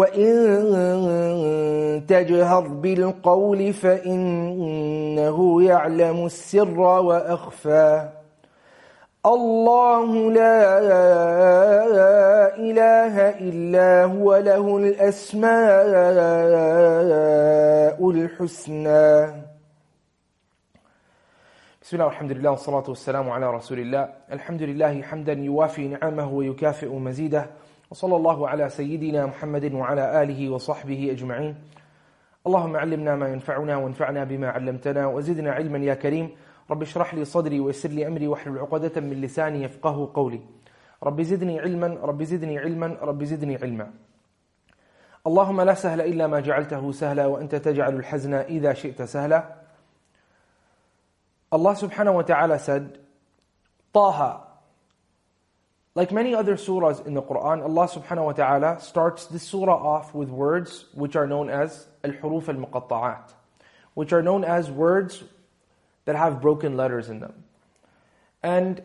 وإن تجهر بالقول فإنه يعلم السر وأخفى. الله لا إله إلا هو له الأسماء الحسنى. بسم الله والحمد لله والصلاة والسلام على رسول الله. الحمد لله حمدا يوافي نعمه ويكافئ مزيده. وصلى الله على سيدنا محمد وعلى آله وصحبه أجمعين. اللهم علمنا ما ينفعنا وانفعنا بما علمتنا وزدنا علما يا كريم. رب اشرح لي صدري ويسر لي أمري واحلل عقدة من لساني يفقه قولي. رب زدني علما رب زدني علما رب زدني علما. اللهم لا سهل إلا ما جعلته سهلا وأنت تجعل الحزن إذا شئت سهلا. subhanahu wa ta'ala said, Taha, Like many other surahs in the Quran, Allah subhanahu wa ta'ala starts this surah off with words which are known as al-huruf al-muqatta'at, which are known as words that have broken letters in them. And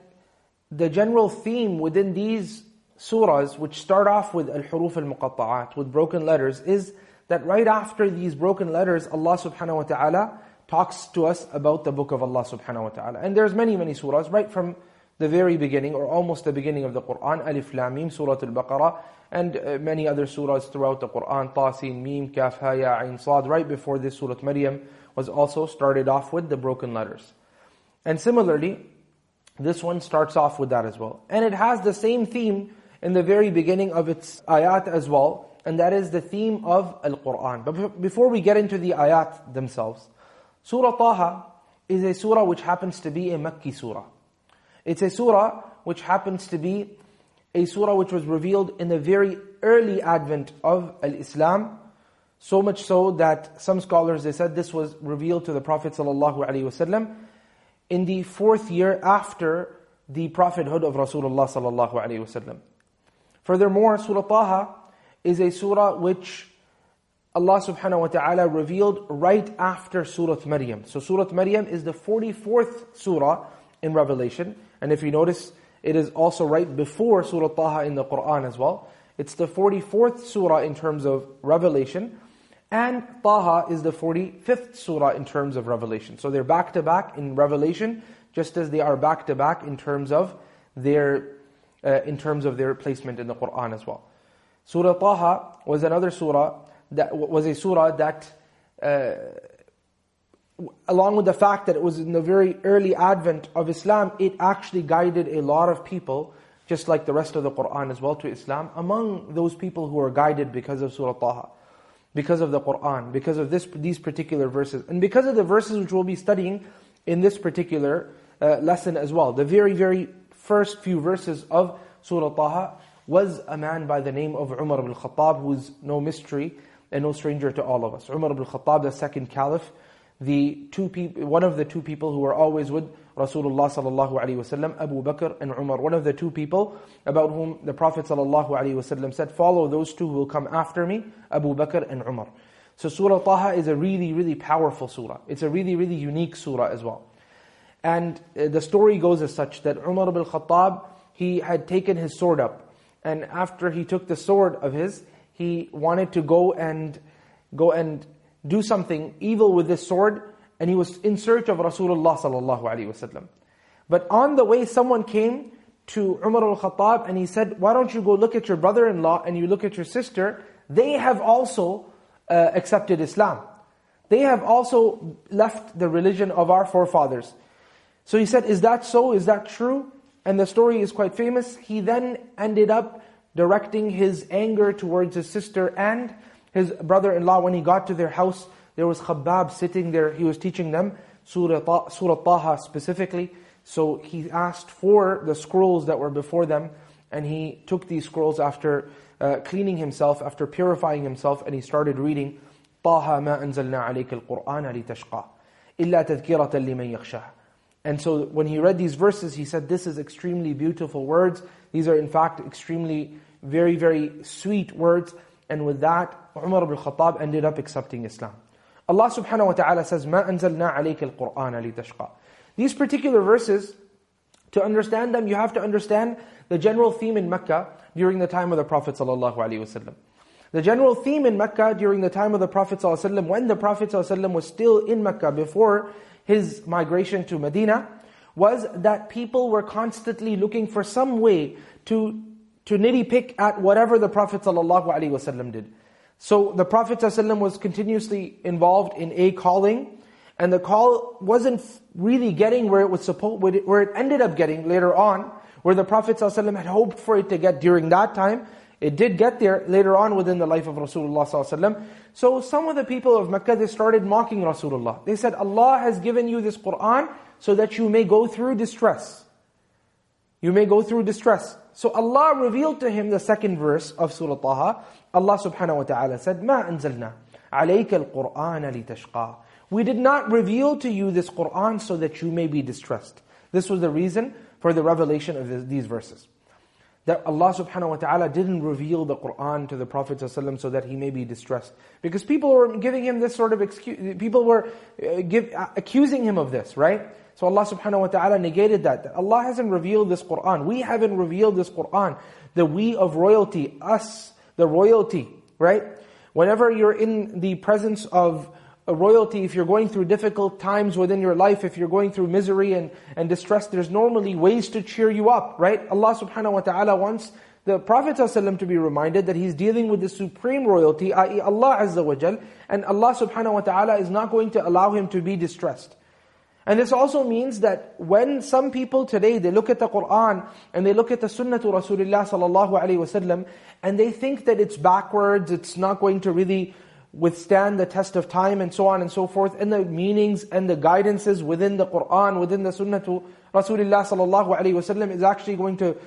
the general theme within these surahs, which start off with al-huruf al-muqatta'at, with broken letters, is that right after these broken letters, Allah subhanahu wa ta'ala talks to us about the book of Allah subhanahu wa ta'ala. And there's many, many surahs, right from the very beginning or almost the beginning of the Quran, Alif Lam Mim, Surah Al-Baqarah, and uh, many other surahs throughout the Quran, Tasin, Mim, Kaf, Ha, Ya, Ain, right before this Surah Maryam was also started off with the broken letters. And similarly, this one starts off with that as well. And it has the same theme in the very beginning of its ayat as well, and that is the theme of Al-Quran. But before we get into the ayat themselves, Surah Taha is a surah which happens to be a Makki surah. It's a surah which happens to be a surah which was revealed in the very early advent of Al-Islam, so much so that some scholars, they said this was revealed to the Prophet ﷺ in the fourth year after the prophethood of Rasulullah ﷺ. Furthermore, Surah Taha is a surah which Allah subhanahu wa ta'ala revealed right after Surah Maryam. So Surah Maryam is the 44th surah in Revelation. And if you notice, it is also right before Surah Taha in the Quran as well. It's the 44th surah in terms of revelation. And Taha is the 45th surah in terms of revelation. So they're back to back in revelation, just as they are back to back in terms of their uh, in terms of their placement in the Quran as well. Surah Taha was another surah that was a surah that uh, along with the fact that it was in the very early advent of Islam, it actually guided a lot of people, just like the rest of the Quran as well, to Islam. Among those people who were guided because of Surah Taha, because of the Quran, because of this, these particular verses, and because of the verses which we'll be studying in this particular uh, lesson as well. The very, very first few verses of Surah Taha was a man by the name of Umar ibn Khattab, who is no mystery and no stranger to all of us. Umar ibn Khattab, the second caliph, the two people, one of the two people who were always with Rasulullah sallallahu alaihi wasallam, Abu Bakr and Umar, one of the two people about whom the Prophet sallallahu alaihi wasallam said, "Follow those two who will come after me, Abu Bakr and Umar." So Surah Taha is a really, really powerful surah. It's a really, really unique surah as well. And uh, the story goes as such that Umar ibn Khattab, he had taken his sword up, and after he took the sword of his, he wanted to go and go and do something evil with this sword, and he was in search of Rasulullah sallallahu alaihi wasallam. But on the way, someone came to Umar al-Khattab and he said, why don't you go look at your brother-in-law and you look at your sister? They have also uh, accepted Islam. They have also left the religion of our forefathers. So he said, is that so? Is that true? And the story is quite famous. He then ended up directing his anger towards his sister and his brother-in-law. When he got to their house, there was Khabbab sitting there. He was teaching them Surah, Surah Taha specifically. So he asked for the scrolls that were before them, and he took these scrolls after uh, cleaning himself, after purifying himself, and he started reading, طه ما أنزلنا عليك القرآن لتشقى إلا تذكرة لمن يخشى And so when he read these verses, he said, this is extremely beautiful words. These are in fact extremely, very, very sweet words. And with that, Umar ibn Khattab ended up accepting Islam. Allah subhanahu wa ta'ala says, ما أنزلنا عليك القرآن لتشقى these particular verses, to understand them, you have to understand the general theme in Mecca during the time of the Prophet ﷺ. The general theme in Mecca during the time of the Prophet ﷺ, when the Prophet ﷺ was still in Mecca before his migration to Medina, was that people were constantly looking for some way to, to nitty pick at whatever the Prophet ﷺ did. So the Prophet ﷺ was continuously involved in a calling, and the call wasn't really getting where it was supposed, where it ended up getting later on, where the Prophet ﷺ had hoped for it to get during that time. It did get there later on within the life of Rasulullah ﷺ. So some of the people of Mecca, they started mocking Rasulullah. They said, Allah has given you this Qur'an so that you may go through distress. You may go through distress. So Allah revealed to him the second verse of Surah Taha. Allah subhanahu wa ta'ala said, مَا أَنزَلْنَا عَلَيْكَ الْقُرْآنَ لِتَشْقَى we did not reveal to you this Qur'an so that you may be distressed. This was the reason for the revelation of these verses. That Allah subhanahu wa ta'ala didn't reveal the Qur'an to the Prophet ﷺ so that he may be distressed. Because people were giving him this sort of excuse, people were uh, give, uh, accusing him of this, right? So Allah subhanahu wa ta'ala negated that. That Allah hasn't revealed this Qur'an. We haven't revealed this Qur'an. The we of royalty, us, the royalty, right? Whenever you're in the presence of a royalty, if you're going through difficult times within your life, if you're going through misery and, and distress, there's normally ways to cheer you up, right? Allah subhanahu wa ta'ala wants the Prophet ﷺ to be reminded that he's dealing with the supreme royalty, i.e. Allah Azza wa Jal, and Allah subhanahu wa ta'ala is not going to allow him to be distressed. And this also means that when some people today, they look at the Qur'an and they look at the Sunnah to Rasulullah sallallahu alayhi wasallam, and they think that it's backwards, it's not going to really withstand the test of time and so on and so forth, and the meanings and the guidances within the Qur'an, within the Sunnah to Rasulullah sallallahu alaihi wasallam is actually going to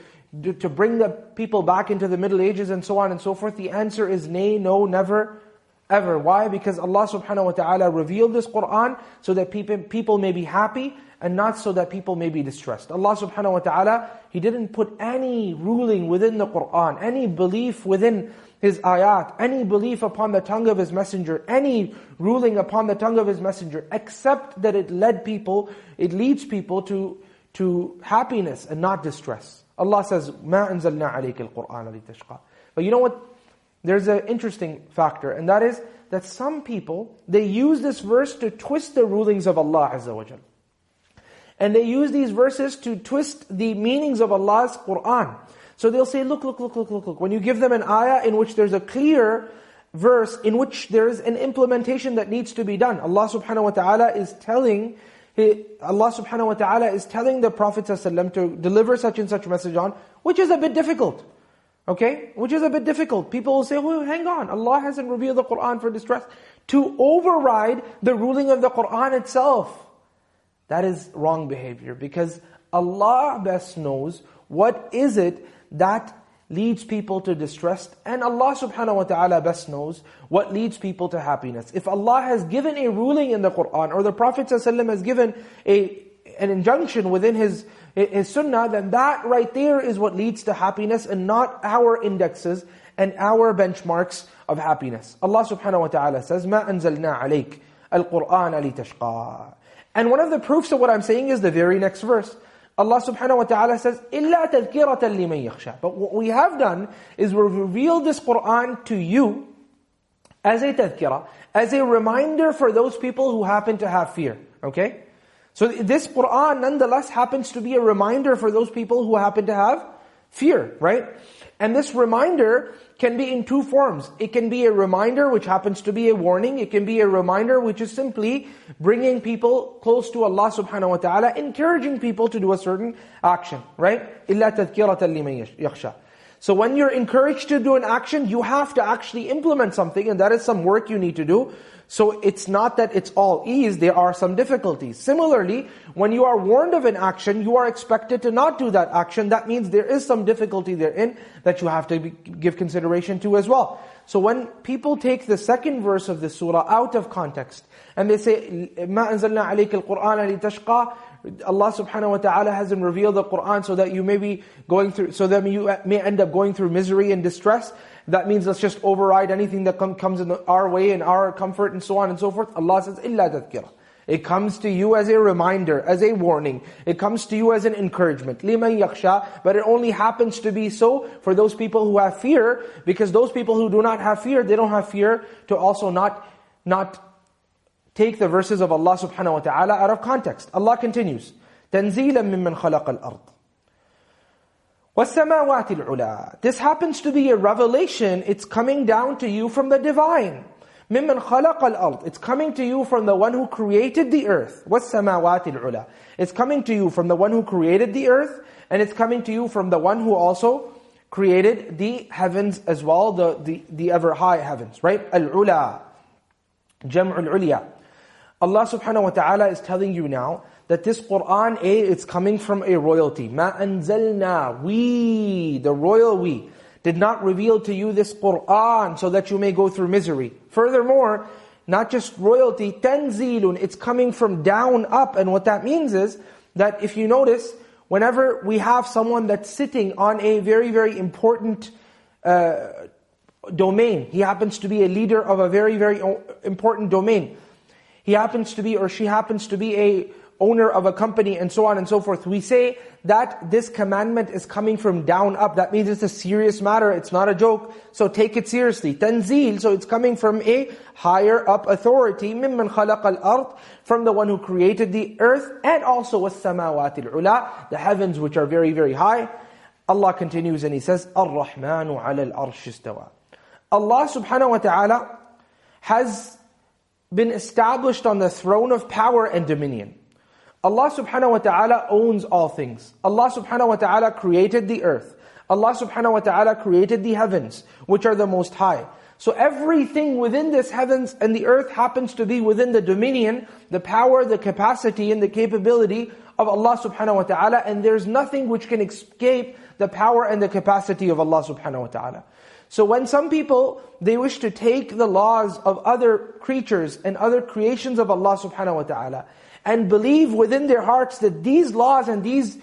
to bring the people back into the Middle Ages and so on and so forth? The answer is nay, no, never, ever. Why? Because Allah subhanahu wa ta'ala revealed this Qur'an so that people, people may be happy and not so that people may be distressed. Allah subhanahu wa ta'ala, He didn't put any ruling within the Qur'an, any belief within his ayat, any belief upon the tongue of his messenger, any ruling upon the tongue of his messenger, except that it led people, it leads people to, to happiness and not distress. Allah says, مَا أَنزَلْنَا عَلَيْكَ الْقُرْآنَ لِتَشْقَى But you know what? There's an interesting factor, and that is that some people, they use this verse to twist the rulings of Allah Azza wa Jal. And they use these verses to twist the meanings of Allah's Qur'an. So they'll say, look, look, look, look, look, look. When you give them an ayah in which there's a clear verse in which there is an implementation that needs to be done. Allah subhanahu wa ta'ala is telling, Allah subhanahu wa ta'ala is telling the Prophet ﷺ to deliver such and such message on, which is a bit difficult. Okay? Which is a bit difficult. People will say, oh, hang on, Allah hasn't revealed the Qur'an for distress. To override the ruling of the Qur'an itself. That is wrong behavior because Allah best knows what is it that leads people to distress. And Allah subhanahu wa ta'ala best knows what leads people to happiness. If Allah has given a ruling in the Qur'an, or the Prophet ﷺ has given a, an injunction within his, his sunnah, then that right there is what leads to happiness and not our indexes and our benchmarks of happiness. Allah subhanahu wa ta'ala says, مَا أَنزَلْنَا عَلَيْكَ الْقُرْآنَ لِتَشْقَى And one of the proofs of what I'm saying is the very next verse. Allah subhanahu wa ta'ala says, إِلَّا تَذْكِرَةً لِمَنْ يَخْشَى But what we have done is we've revealed this Qur'an to you as a tadhkirah, as a reminder for those people who happen to have fear. Okay? So this Qur'an nonetheless happens to be a reminder for those people who happen to have fear, right? And this reminder can be in two forms. It can be a reminder which happens to be a warning. It can be a reminder which is simply bringing people close to Allah subhanahu wa ta'ala, encouraging people to do a certain action, right? إِلَّا تَذْكِرَةً لِمَنْ يَخْشَى so when you're encouraged to do an action, you have to actually implement something, and that is some work you need to do. So it's not that it's all ease, there are some difficulties. Similarly, when you are warned of an action, you are expected to not do that action. That means there is some difficulty therein that you have to be, give consideration to as well. So when people take the second verse of the surah out of context, and they say, مَا أَنزَلْنَا عَلَيْكَ الْقُرْآنَ لِتَشْقَى Allah subhanahu wa ta'ala hasn't revealed the Qur'an so that you may be going through, so that you may end up going through misery and distress. That means let's just override anything that com comes in our way and our comfort and so on and so forth. Allah says, إِلَّا تَذْكِرَةً it comes to you as a reminder, as a warning. It comes to you as an encouragement. لِمَنْ يَخْشَى But it only happens to be so for those people who have fear, because those people who do not have fear, they don't have fear to also not, not take the verses of Allah subhanahu wa ta'ala out of context. Allah continues, تَنزِيلًا مِمَّنْ خَلَقَ الْأَرْضِ وَالسَّمَاوَاتِ الْعُلَى This happens to be a revelation, it's coming down to you from the divine. مِمَّنْ خَلَقَ الْأَرْضِ It's coming to you from the one who created the earth. وَالسَّمَاوَاتِ الْعُلَى It's coming to you from the one who created the earth, and it's coming to you from the one who also created the heavens as well, the, the, the ever high heavens, right? Al-ula, jam'ul ulya. Allah subhanahu wa ta'ala is telling you now that this Qur'an, A, it's coming from a royalty. مَا أَنزَلْنَا We, the royal we, did not reveal to you this Qur'an so that you may go through misery. Furthermore, not just royalty, تَنزِيلٌ It's coming from down up. And what that means is, that if you notice, whenever we have someone that's sitting on a very, very important uh, domain, he happens to be a leader of a very, very important domain, he happens to be or she happens to be a owner of a company and so on and so forth. We say that this commandment is coming from down up. That means it's a serious matter. It's not a joke. So take it seriously. Tanzil, so it's coming from a higher up authority. Mimman khalaq al-ard, from the one who created the earth and also was samawatil ula, the heavens which are very, very high. Allah continues and He says, Ar-Rahmanu ala al-arsh istawa. Allah subhanahu wa ta'ala has been established on the throne of power and dominion. Allah subhanahu wa ta'ala owns all things. Allah subhanahu wa ta'ala created the earth. Allah subhanahu wa ta'ala created the heavens, which are the most high. So everything within this heavens and the earth happens to be within the dominion, the power, the capacity, and the capability of Allah subhanahu wa ta'ala, and there's nothing which can escape the power and the capacity of Allah subhanahu wa ta'ala. So when some people, they wish to take the laws of other creatures and other creations of Allah subhanahu wa ta'ala, and believe within their hearts that these laws and these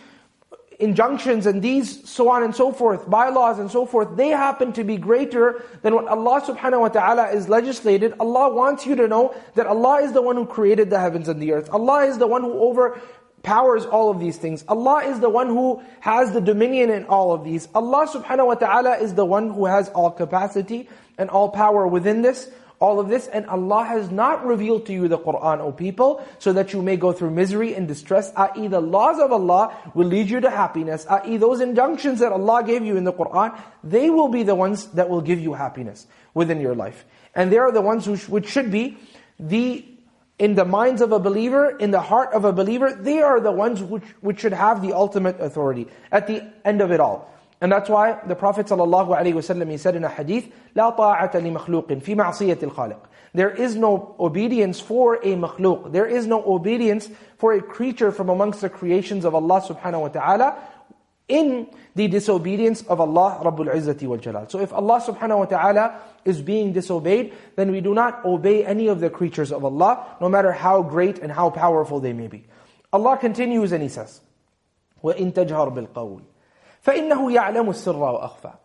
injunctions and these so on and so forth, bylaws and so forth, they happen to be greater than what Allah subhanahu wa ta'ala is legislated. Allah wants you to know that Allah is the one who created the heavens and the earth. Allah is the one who over powers all of these things. Allah is the one who has the dominion in all of these. Allah subhanahu wa ta'ala is the one who has all capacity and all power within this, all of this. And Allah has not revealed to you the Qur'an, O people, so that you may go through misery and distress, i.e. the laws of Allah will lead you to happiness, i.e. those injunctions that Allah gave you in the Qur'an, they will be the ones that will give you happiness within your life. And they are the ones which, which should be the in the minds of a believer, in the heart of a believer, they are the ones which, which should have the ultimate authority at the end of it all. And that's why the Prophet ﷺ, he said in a hadith, لا طاعة لمخلوق في معصية الخالق. There is no obedience for a makhluk. There is no obedience for a creature from amongst the creations of Allah subhanahu wa ta'ala in the disobedience of Allah Rabbul Izzati wal Jalal. So if Allah subhanahu wa ta'ala is being disobeyed, then we do not obey any of the creatures of Allah, no matter how great and how powerful they may be. Allah continues and He says, وَإِن تَجْهَرْ بِالْقَوْلِ فَإِنَّهُ يَعْلَمُ السِّرَّ وَأَخْفَى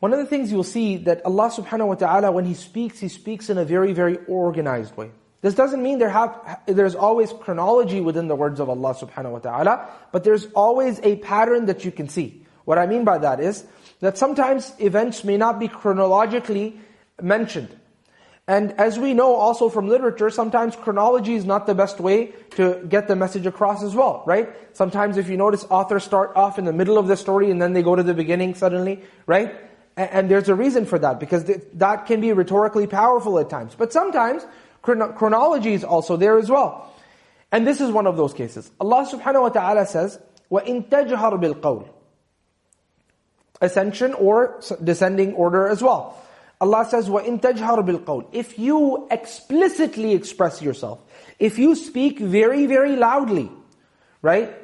One of the things you'll see that Allah subhanahu wa ta'ala, when He speaks, He speaks in a very, very organized way. This doesn't mean there have, there's always chronology within the words of Allah subhanahu wa ta'ala, but there's always a pattern that you can see. What I mean by that is, that sometimes events may not be chronologically mentioned. And as we know also from literature, sometimes chronology is not the best way to get the message across as well, right? Sometimes if you notice, authors start off in the middle of the story and then they go to the beginning suddenly, right? And, there's a reason for that, because that can be rhetorically powerful at times. But sometimes, chronology is also there as well. And this is one of those cases. Allah subhanahu wa ta'ala says, وَإِن تَجْهَرْ بِالْقَوْلِ Ascension or descending order as well. Allah says, وَإِن تَجْهَرْ بِالْقَوْلِ If you explicitly express yourself, if you speak very, very loudly, right?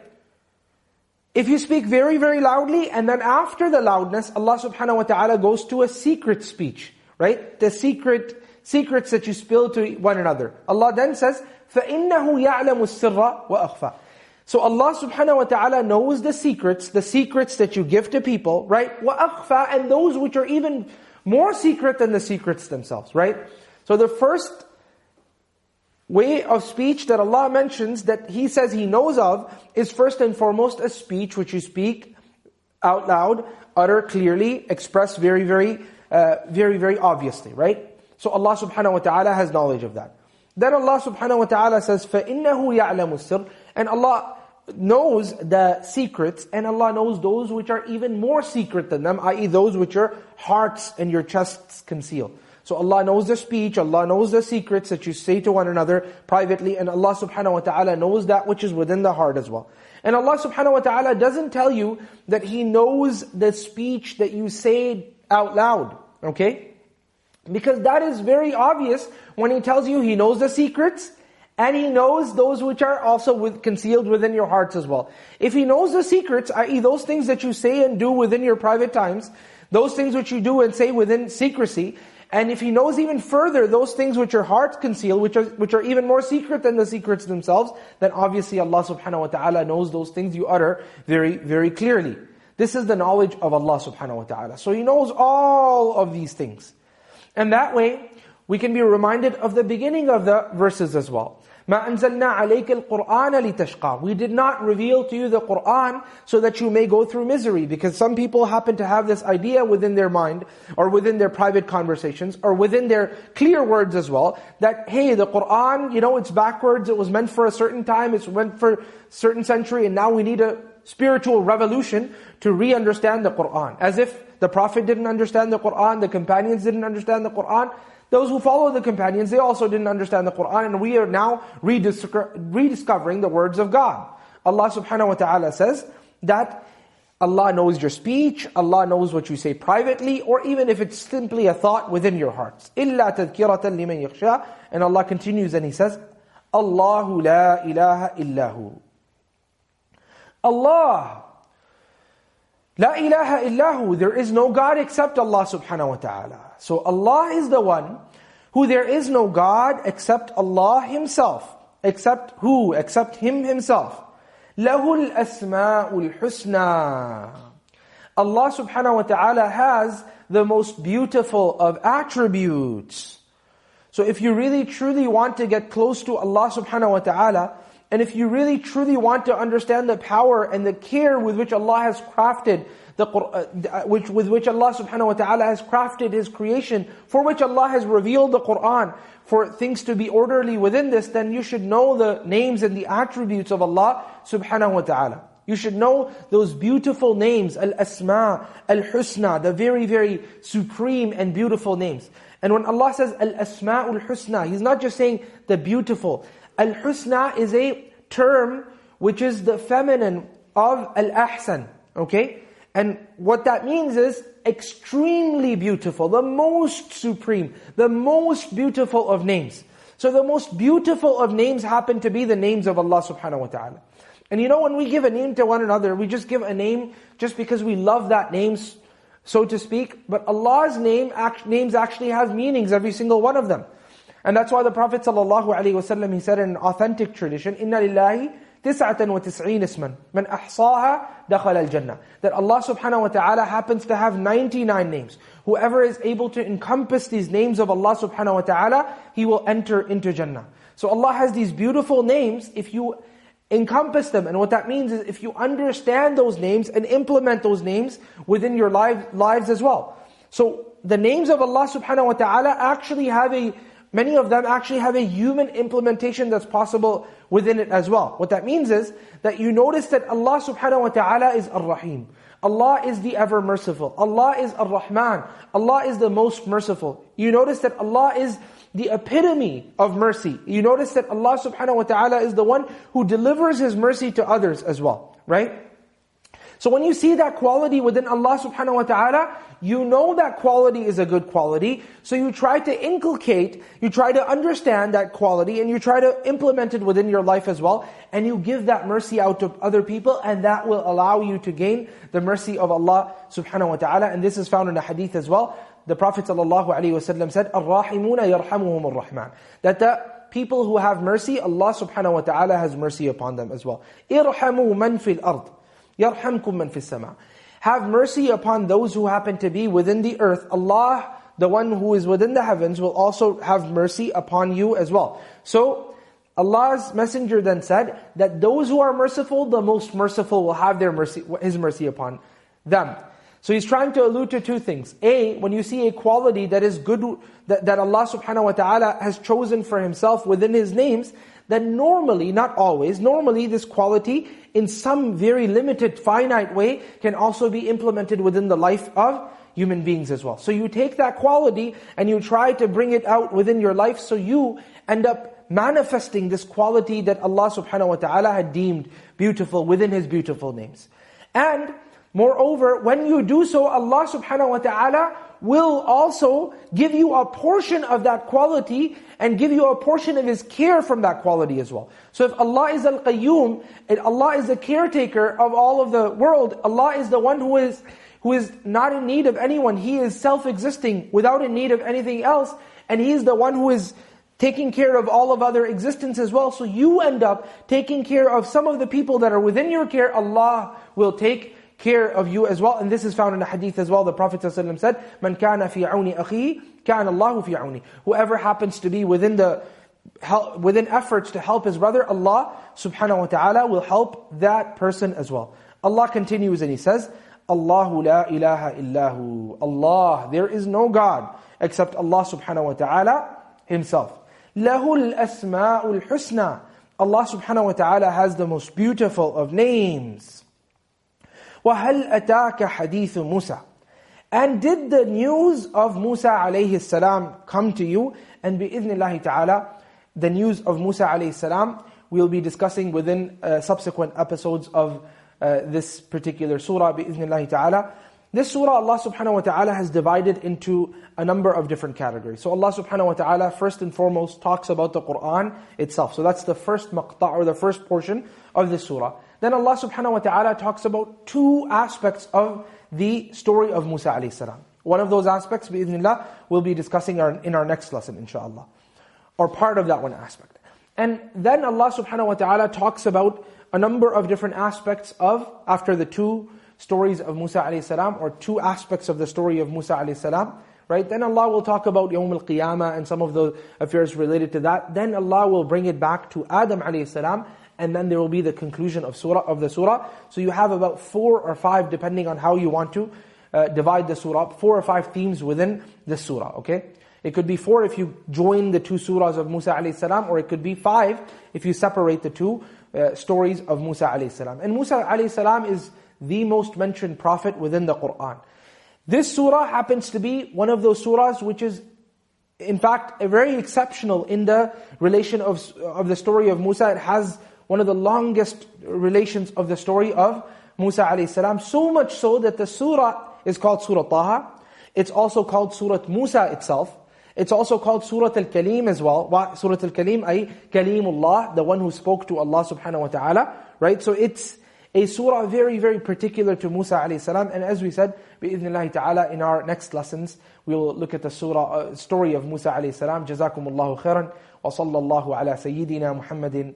If you speak very, very loudly, and then after the loudness, Allah subhanahu wa ta'ala goes to a secret speech, right? The secret, secrets that you spill to one another. Allah then says, فَإِنَّهُ يَعْلَمُ السِّرَّ وَأَخْفَى so Allah subhanahu wa ta'ala knows the secrets, the secrets that you give to people, right? وَأَخْفَى And those which are even more secret than the secrets themselves, right? So the first way of speech that Allah mentions that He says He knows of is first and foremost a speech which you speak out loud, utter clearly, express very, very, uh, very, very obviously, right? So Allah subhanahu wa ta'ala has knowledge of that. Then Allah subhanahu wa ta'ala says, فَإِنَّهُ يَعْلَمُ السِّرْ And Allah knows the secrets, and Allah knows those which are even more secret than them, i.e. those which your hearts and your chests conceal. So Allah knows the speech, Allah knows the secrets that you say to one another privately, and Allah subhanahu wa ta'ala knows that which is within the heart as well. And Allah subhanahu wa ta'ala doesn't tell you that He knows the speech that you say out loud, okay? Because that is very obvious when He tells you He knows the secrets, and He knows those which are also with, concealed within your hearts as well. If He knows the secrets, i.e. those things that you say and do within your private times, those things which you do and say within secrecy, and if He knows even further those things which your hearts conceal, which are, which are even more secret than the secrets themselves, then obviously Allah subhanahu wa ta'ala knows those things you utter very, very clearly. This is the knowledge of Allah subhanahu wa ta'ala. So He knows all of these things. And that way, we can be reminded of the beginning of the verses as well. مَا أَنزَلْنَا عَلَيْكَ الْقُرْآنَ لِتَشْقَى We did not reveal to you the Qur'an so that you may go through misery. Because some people happen to have this idea within their mind, or within their private conversations, or within their clear words as well, that, hey, the Qur'an, you know, it's backwards, it was meant for a certain time, it's meant for a certain century, and now we need a spiritual revolution to re-understand the Qur'an. As if the Prophet didn't understand the Qur'an, the companions didn't understand the Qur'an, those who follow the companions, they also didn't understand the Qur'an and we are now rediscovering the words of God. Allah subhanahu wa ta'ala says that Allah knows your speech, Allah knows what you say privately, or even if it's simply a thought within your hearts. إِلَّا تَذْكِرَةً لِمَنْ يَخْشَى And Allah continues and He says, Allahu la ilaha illahu. Allah. La ilaha illahu. There is no God except Allah subhanahu wa ta'ala. So Allah is the one who there is no God except Allah Himself. Except who? Except Him Himself. لهُ الأسماءُ husna. Allah subhanahu wa ta'ala has the most beautiful of attributes. So if you really truly want to get close to Allah subhanahu wa ta'ala, and if you really truly want to understand the power and the care with which Allah has crafted the uh, which, with which Allah subhanahu wa ta'ala has crafted His creation, for which Allah has revealed the Qur'an, for things to be orderly within this, then you should know the names and the attributes of Allah subhanahu wa ta'ala. You should know those beautiful names, Al-Asma, Al-Husna, the very, very supreme and beautiful names. And when Allah says Al-Asma Al-Husna, He's not just saying the beautiful. Al-Husna is a term which is the feminine of Al-Ahsan. Okay? And what that means is extremely beautiful, the most supreme, the most beautiful of names. So the most beautiful of names happen to be the names of Allah subhanahu wa ta'ala. And you know when we give a name to one another, we just give a name just because we love that name, so to speak. But Allah's name, names actually have meanings, every single one of them. And that's why the Prophet ﷺ, he said in an authentic tradition, إِنَّ لِلَّهِ تسعة وتسعين اسما من أحصاها دخل الجنة that Allah subhanahu wa ta'ala happens to have 99 names whoever is able to encompass these names of Allah subhanahu wa ta'ala he will enter into Jannah So Allah has these beautiful names if you encompass them. And what that means is if you understand those names and implement those names within your life, lives as well. So the names of Allah subhanahu wa ta'ala actually have a, many of them actually have a human implementation that's possible within it as well. What that means is that you notice that Allah subhanahu wa ta'ala is Ar-Rahim. Allah is the ever merciful. Allah is Ar-Rahman. Allah is the most merciful. You notice that Allah is the epitome of mercy. You notice that Allah subhanahu wa ta'ala is the one who delivers His mercy to others as well. Right? So when you see that quality within Allah subhanahu wa ta'ala, you know that quality is a good quality. So you try to inculcate, you try to understand that quality, and you try to implement it within your life as well. And you give that mercy out to other people, and that will allow you to gain the mercy of Allah subhanahu wa ta'ala. And this is found in a hadith as well. The Prophet ﷺ said, الرَّاحِمُونَ يَرْحَمُهُمُ الرَّحْمَنِ That the people who have mercy, Allah subhanahu wa ta'ala has mercy upon them as well. إِرْحَمُوا مَنْ فِي الْأَرْضِ يَرْحَمْكُم مَنْ فِي السَّمَاءِ Have mercy upon those who happen to be within the earth. Allah, the one who is within the heavens, will also have mercy upon you as well. So, Allah's messenger then said that those who are merciful, the most merciful will have their mercy, His mercy upon them. So he's trying to allude to two things. A, when you see a quality that is good, that, that Allah subhanahu wa ta'ala has chosen for Himself within His names, then normally, not always, normally this quality in some very limited, finite way can also be implemented within the life of human beings as well. So you take that quality and you try to bring it out within your life so you end up manifesting this quality that Allah subhanahu wa ta'ala had deemed beautiful within His beautiful names. And moreover, when you do so, Allah subhanahu wa ta'ala will also give you a portion of that quality and give you a portion of His care from that quality as well. So if Allah is Al-Qayyum, and Allah is the caretaker of all of the world, Allah is the one who is who is not in need of anyone. He is self-existing without in need of anything else. And He is the one who is taking care of all of other existence as well. So you end up taking care of some of the people that are within your care. Allah will take care of you as well. And this is found in a hadith as well. The Prophet ﷺ said, "Man kana fi auni akhi, kana Allahu fi auni." Whoever happens to be within the within efforts to help his brother, Allah subhanahu wa ta'ala will help that person as well. Allah continues and He says, Allahu la ilaha illahu. Allah, there is no God except Allah subhanahu wa ta'ala Himself. Lahul asma'ul husna. Allah subhanahu wa ta'ala has the most beautiful of names. وَهَلْ أَتَاكَ حَدِيثُ مُوسَى And did the news of Musa alayhi salam come to you? And bi'idhnillahi ta'ala, the news of Musa alayhi salam, we'll be discussing within uh, subsequent episodes of uh, this particular surah bi'idhnillahi ta'ala. This surah, Allah subhanahu wa ta'ala has divided into a number of different categories. So Allah subhanahu wa ta'ala first and foremost talks about the Qur'an itself. So that's the first maqta' or the first portion of this surah. Then Allah subhanahu wa ta'ala talks about two aspects of the story of Musa alayhi salam. One of those aspects, bi'idhnillah, we'll be discussing in our next lesson, inshaAllah. Or part of that one aspect. And then Allah subhanahu wa ta'ala talks about a number of different aspects of, after the two stories of Musa alayhi salam, or two aspects of the story of Musa alayhi salam, right? Then Allah will talk about Yawm al-Qiyamah and some of the affairs related to that. Then Allah will bring it back to Adam alayhi salam, and then there will be the conclusion of surah of the surah. So you have about four or five, depending on how you want to uh, divide the surah, four or five themes within the surah, okay? It could be four if you join the two surahs of Musa alayhi salam, or it could be five if you separate the two uh, stories of Musa alayhi salam. And Musa alayhi salam is the most mentioned prophet within the Qur'an. This surah happens to be one of those surahs which is in fact, a very exceptional in the relation of, of the story of Musa. It has one of the longest relations of the story of Musa alayhi So much so that the surah is called Surah Taha. It's also called Surah Musa itself. It's also called Surah Al-Kalim as well. Surah Al-Kalim, ay Kalimullah, the one who spoke to Allah subhanahu wa ta'ala. Right? So it's a surah very, very particular to Musa alayhi salam. And as we said, bi'idhnillahi ta'ala, in our next lessons, we will look at the surah, uh, story of Musa alayhi salam. Jazakumullahu khairan. Sallallahu ala sayyidina Muhammadin